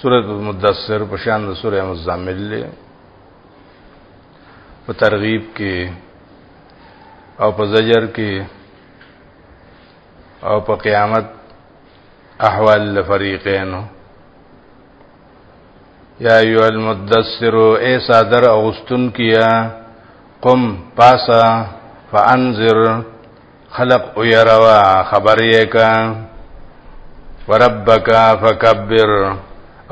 سورۃ المدثر په شان د سورۃ مزمل له په ترغیب کې او په زجر کې او په قیامت احوال الفریقین یا ایو المدثر ای صادر اوستن کیا قم پاسا فانذر خلق او يروا خبر یې کا وربک فکبر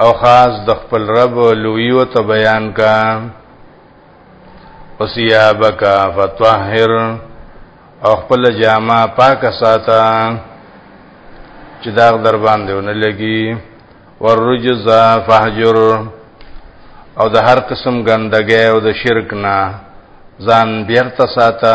او خاص د خپل رب لوی او ته بیان کا وسیابک فطهر او خپل جامه پاک ساته چې داغ در باندې ونه لګي ورجز فهجر او د هر قسم ګندګي او د شرک نه ځان بیرته ساته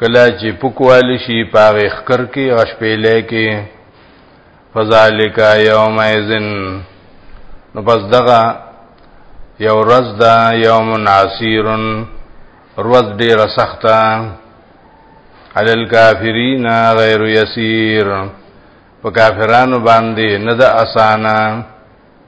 کله چې پکوال شي پاغه خکر کې غشپېلې کې فذالک یوم اذن نو پس دغه یو ورځ دا یوم عسیرن ورځ ډیره سخته علی الکافرین غیر یسیر په کافرانو باندې نه د اسانه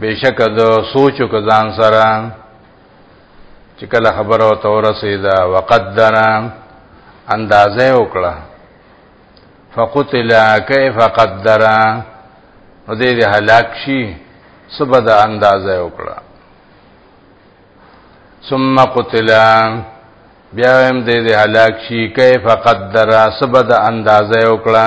بشک د سوچ کو ځان سره چې کله خبره او تور سیدا وقدر اندازې وکړه فقتل كيف قدر نو دې هلاک شي سبد اندازې وکړه ثم قتل بیا هم دې هلاک شي كيف قدر سبد اندازې وکړه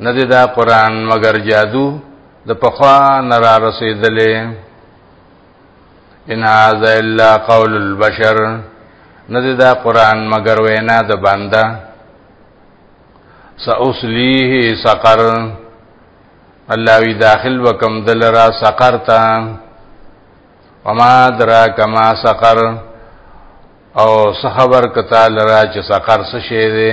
نه دی دا قران مگر جادو د پخوا نه را رسیدلې ان هاذا الا قول البشر نه دی دا قران مگر وینا د بنده سأصليه سقر الله وی داخل وکم دلرا سقر تا وما دراک ما سقر او سخبر کتا لرا چې سقر څه شی دی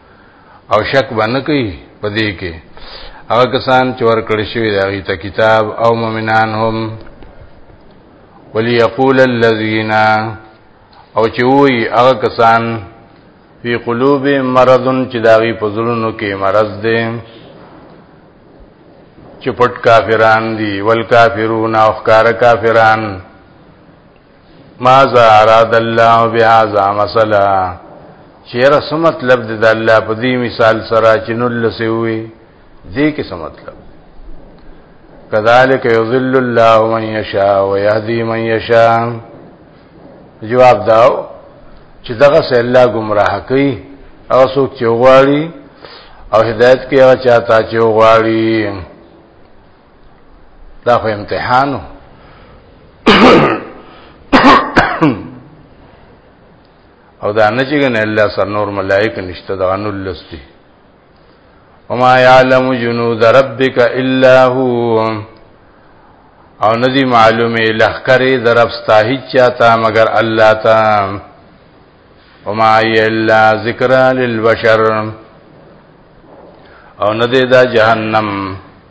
او شک باندې کوي په دې کې هغه کسان چې ورکړی شوی دی هغه ته کتاب او مؤمنان هم وليقول الذين او چې وي هغه کسان فی قلوب مرض چې داغي په زړونو کې مرض دی چې پټ کافران دي ول کافرون او ښکار کافران ماذا اراد الله بهذا مثلا چیر څه مطلب د الله په دې مثال سره چې نو لسه وي دې کې څه مطلب كذلك يضل الله من يشاء ويهدي من يشاء جواب داو چې دغه سه الله گمراه کوي او څوک چې غواړي او هدایت کوي هغه چاته چې غواړي دا خو امتحانو او دا نه چې ګنه الله سر نور ملائک نشته دا نو لستی وما يعلم جنود ربك الا هو او ندی معلومه لخرې درفستا هیڅ چاته مگر الله تا وما الا ذکر للبشر او ندی دا جهنم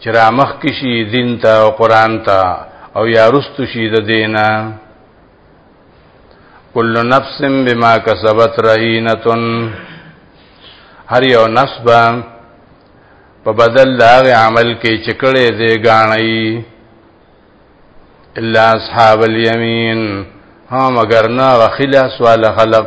چې را مخکې شي دین ته او قران ته او یا رستو شي د دینه کل نفس بما کسبت رهینتن هر یو نفس به په بدل لاغ عمل کې چکړې دې غاڼې الا اصحاب الیمین ها مگر نه غخلا سوال خلق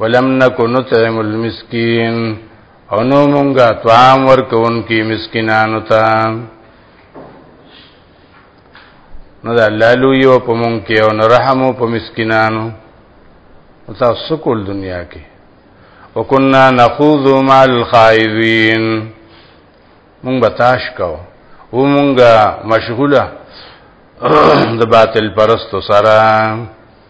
ولم نکو نطعم المسکین او نو مونږه طعام ورکون کی مسکینانو ته نو دا الله لوی او په مونږ کې او رحم په مسکینانو او تاسو کول دنیا کې وکنا نخوذ مع الخائذین مونږ بتاش کو و مونږه مشغوله د باطل پرستو سره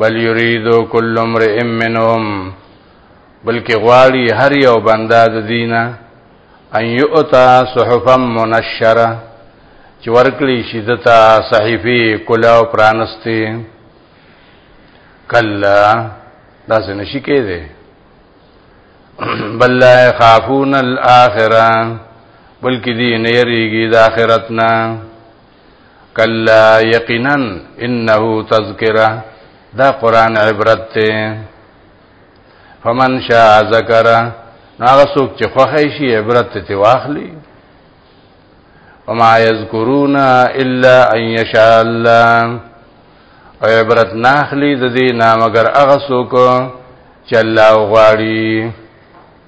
بل یریدو کل امرئ منهم بلکې غواړي هر یو بنده د دینه ان یؤتا صحفا منشره چې ورکړي شي دتا صحیفه کلا او پرانستی کلا دا څه نشي کېده بل لا خافون الاخره بلکې دې نه یریږي د آخرت نه کلا یقینا انه تذکره دا قران عبرت ته فمن شاء ذکر هغه څوک چې خوښی شي عبرت ته واخلي وما یذکرون الا ان یشاء الله او عبرت ناخلی د دې نام اگر هغه څوک چې الله غواړي